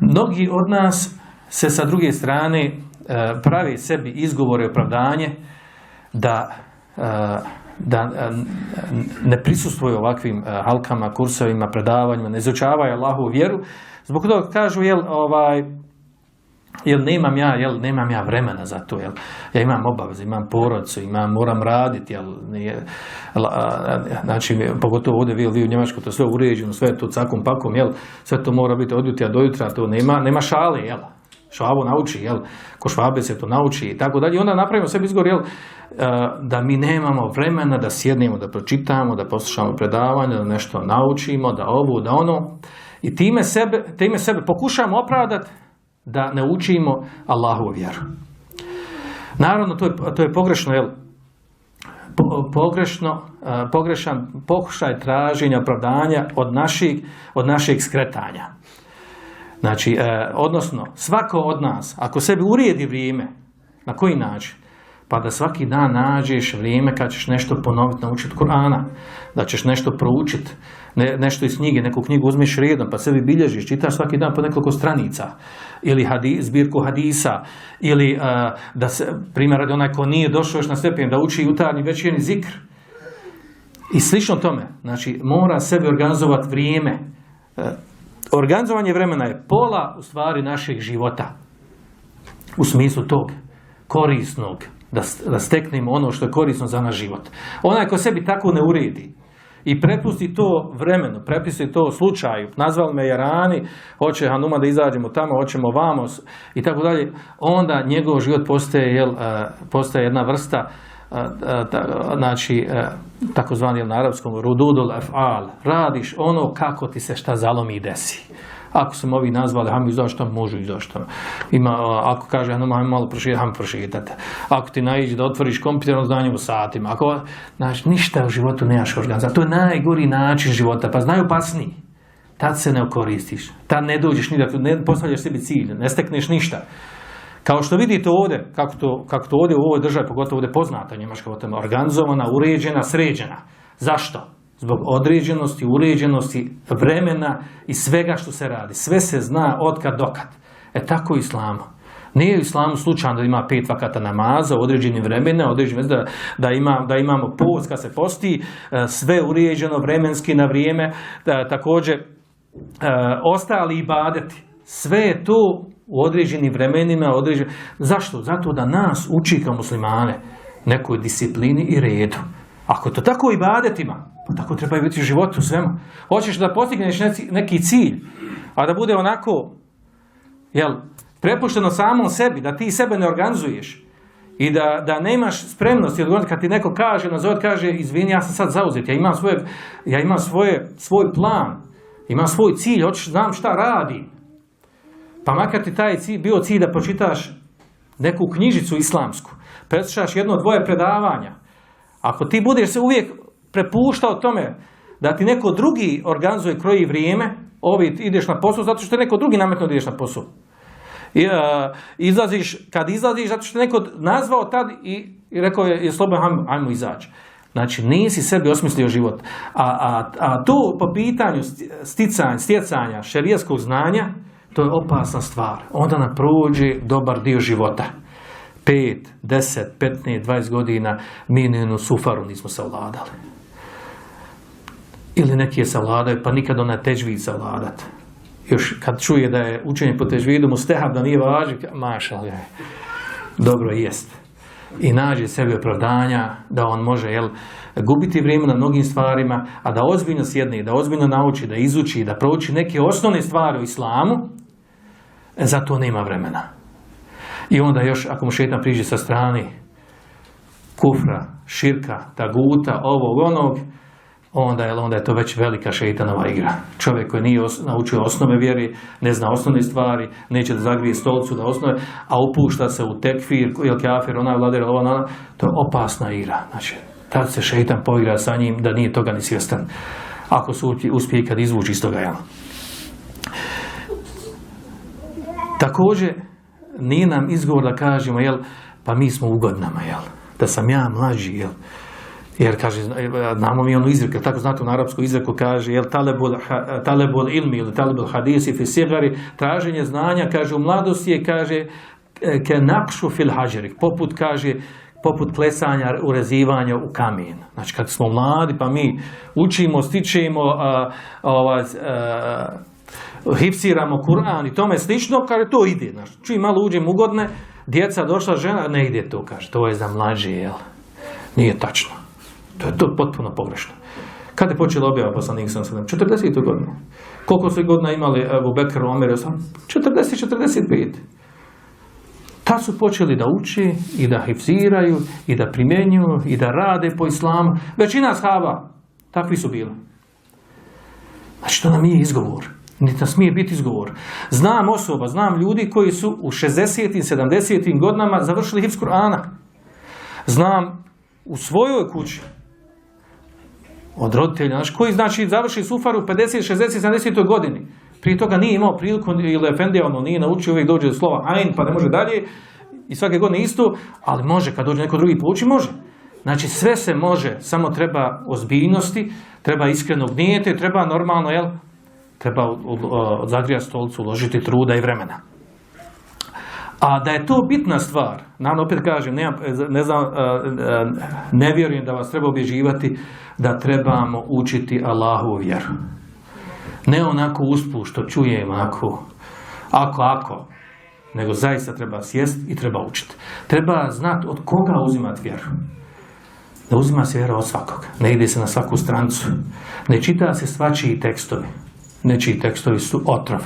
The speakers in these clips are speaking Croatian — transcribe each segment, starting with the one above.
Mnogi od nas se sa druge strane e, pravi sebi izgovore i opravdanje da, e, da e, ne prisustvuju ovakvim halkama, kursovima, predavanjima, ne izučavaju Allahu vjeru. Zbog toga kažu, jel, ovaj, jel nemam ja, jel, nemam ja vremena za to, jel, ja imam obaveze, imam porodcu, imam, moram raditi, jel, nije, znači, pogotovo ovdje vi, vi u Njemačkoj, to sve uređeno, sve to cakom pakom, jel, sve to mora biti od jutra do jutra, to nema, nema šale, jel, švabo nauči, jel, ko švabe se to nauči i tako dalje. I onda napravimo sebi izgovor, jel, da mi nemamo vremena da sjednemo, da pročitamo, da poslušamo predavanje, da nešto naučimo, da ovo, da ono. I time sebe, time sebe pokušamo opravdati da ne učimo Allahu vjeru. Naravno, to je, to je pogrešno, jel? pogrešno, pogrešan pokušaj traženja opravdanja od naših, od našeg skretanja. Znači, e, odnosno, svako od nas, ako sebi urijedi vrijeme, na koji način? Pa da svaki dan nađeš vrijeme kad ćeš nešto ponoviti, naučiti Kur'ana, da ćeš nešto proučiti, ne, nešto iz knjige, neku knjigu uzmeš redom, pa sebi bilježiš, čitaš svaki dan po nekoliko stranica, ili hadis, zbirku hadisa, ili uh, da se, primjer radi onaj ko nije došao još na stepen, da uči jutarnji večerni zikr. I slično tome, znači mora sebi organizovati vrijeme. Uh, organizovanje vremena je pola u stvari našeg života. U smislu tog korisnog, da, da steknemo ono što je korisno za naš život. Onaj ko sebi tako ne uredi, i prepusti to vremenu, prepusti to slučaju, nazvali me Jarani, hoće Hanuma da izađemo tamo, hoćemo vamo i tako dalje, onda njegov život postaje, jel, e, postaje jedna vrsta e, e, znači takozvani na arapskom rududul af'al, radiš ono kako ti se šta zalomi i desi. Ako sam ovi nazvali, hajmo izaći tamo, može izaći. Ima, ako kaže, hajmo malo proširati, hajmo proširati. Ako ti naiđe da otvoriš kompjuterno znanje u satima. Ako, znači, ništa u životu nemaš organizacija. To je najgori način života, pa znaju pasniji. Tad se ne okoristiš. Tad ne dođeš ni da ne postavljaš sebi cilj, ne stekneš ništa. Kao što vidite ovdje, kako to, kako to ovdje u ovoj državi, pogotovo ovdje poznata Njemačka, organizovana, uređena, sređena. Zašto? Zbog određenosti, uređenosti, vremena i svega što se radi. Sve se zna od kad do kad. E tako i islamu. Nije u islamu slučajno da ima pet vakata namaza u određenim vremena, određenim da, da, ima, da imamo post kad se posti, e, sve uređeno vremenski na vrijeme, da, također e, ostali ibadeti. Sve je to u određenim vremenima, određen... zašto? Zato da nas uči kao muslimane nekoj disciplini i redu. Ako to tako ibadetima, pa tako treba biti u životu, u svemu. Hoćeš da postigneš neki cilj, a da bude onako, jel, prepušteno samom sebi, da ti sebe ne organizuješ i da, da nemaš spremnosti, kad ti neko kaže, nazove, kaže, izvini, ja sam sad zauzet, ja imam, svoje, ja imam svoje, svoj plan, imam svoj cilj, hoćeš, znam šta radim. Pa makar ti taj cilj, bio cilj da pročitaš neku knjižicu islamsku, preslušaš jedno, dvoje predavanja, ako ti budeš se uvijek prepuštao tome da ti neko drugi organizuje kroji vrijeme, ovi ideš na posao zato što je neko drugi nametno da ideš na posao. I, uh, izlaziš, kad izlaziš, zato što je neko nazvao tad i, i rekao je, je slobodan, ajmo, ajmo izaći. Znači, nisi sebi osmislio život. A, a, a tu po pitanju sticanja, stjecanja šerijskog znanja, to je opasna stvar. Onda nam prođe dobar dio života. 5, 10, 15, 20 godina mi ni sufaru nismo savladali. Ili neki je savladaju, pa nikad ona težvid savladat. Još kad čuje da je učenje po težvidu mu stehab da nije važi, mašal je. Dobro jest. I nađe sebi opravdanja da on može jel, gubiti vrijeme na mnogim stvarima, a da ozbiljno sjedne, da ozbiljno nauči, da izuči, da prouči neke osnovne stvari u islamu, za to nema vremena. I onda još, ako mu šetan priđe sa strani kufra, širka, taguta, ovog, onog, onda je, onda je to već velika šeitanova igra. Čovjek koji nije naučio osnove vjeri, ne zna osnovne stvari, neće da zagrije stolcu da osnove, a upušta se u tekfir ili kafir, ona vladar, ova, ona, to je opasna igra. Znači, tad se šeitan poigra sa njim da nije toga ni svjestan. Ako su uspije kad izvući iz toga, jel? Također, nije nam izgovor da kažemo, jel, pa mi smo u godinama, jel, da sam ja mlađi, jel, Jer kaže, znamo mi onu izreku, tako znate u arapsku izreku kaže, jel talebul, talebul ilmi ili talebul hadisi fi sigari, traženje znanja, kaže, u mladosti je, kaže, ke nakšu fil hađerik, poput, kaže, poput klesanja, urezivanja u kamen. Znači, kad smo mladi, pa mi učimo, stičemo, a, ovaj, hipsiramo Kur'an i tome slično, kaže, to ide. Znači, čim malo uđem ugodne, djeca došla žena, ne ide to, kaže, to je za mlađe, jel? Nije tačno. To je to potpuno pogrešno. Kada je počela objava poslanik sam 40. godinu. Koliko su godina imali u Bekru, Omer, 40, 45. Ta su počeli da uči i da hifziraju i da primjenjuju i da rade po islamu. Većina shaba takvi su bili. Znači to nam nije izgovor. Niti nam smije biti izgovor. Znam osoba, znam ljudi koji su u 60. i 70. godinama završili hifz Kur'ana. Znam u svojoj kući od roditelja, znači koji znači završi sufar u 50, 60, 70. godini. Prije toga nije imao priliku ili Efendija ono nije naučio, uvijek dođe do slova ajn pa ne može dalje i svake godine isto, ali može kad dođe neko drugi pouči, može. Znači sve se može, samo treba ozbiljnosti, treba iskrenog nijete, treba normalno, jel? Treba od zagrija stolcu uložiti truda i vremena. A da je to bitna stvar, nam opet kažem, ne, ne, znam, ne vjerujem da vas treba obježivati da trebamo učiti Allahu vjeru. Ne onako uspu što čujem, ako, ako, ako, nego zaista treba sjest i treba učiti. Treba znati od koga uzimati vjeru. Da uzima se vjera od svakog. Ne ide se na svaku strancu. Ne čita se svačiji tekstovi. Nečiji tekstovi su otrov.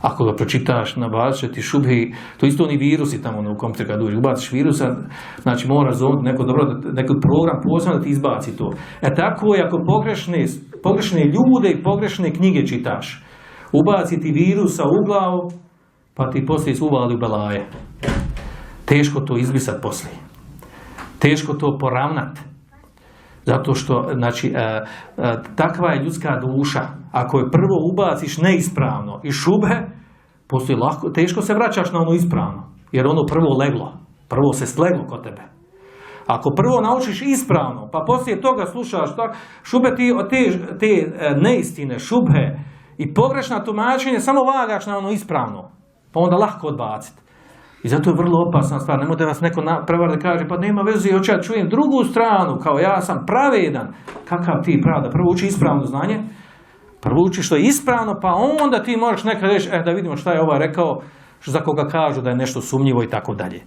Ako ga pročitaš, nabacit će ti šubhi, to isto oni virusi tamo u kompjuter kad uđe, ubaciš virusa, znači mora neko dobro, neki program posebno da ti izbaci to. E tako je ako pogrešne, pogrešne ljude i pogrešne knjige čitaš, ubaci ti virusa u glavu, pa ti poslije uvali u belaje. Teško to izbrisat poslije. Teško to poravnat. Zato što, znači, e, e, takva je ljudska duša. Ako je prvo ubaciš neispravno i šube, postoji lako, teško se vraćaš na ono ispravno. Jer ono prvo leglo. Prvo se sleglo kod tebe. Ako prvo naučiš ispravno, pa poslije toga slušaš tak, šube ti, te, te e, neistine, šube i pogrešna tumačenja, samo valjaš na ono ispravno. Pa onda lahko odbaciti. I zato je vrlo opasna stvar. Nemojte vas neko prevar da kaže, pa nema veze, hoće ja čujem drugu stranu, kao ja sam pravedan. Kakav ti pravda? Prvo uči ispravno znanje, prvo uči što je ispravno, pa onda ti možeš nekad reći, eh, da vidimo šta je ovaj rekao, za koga kažu da je nešto sumnjivo i tako dalje.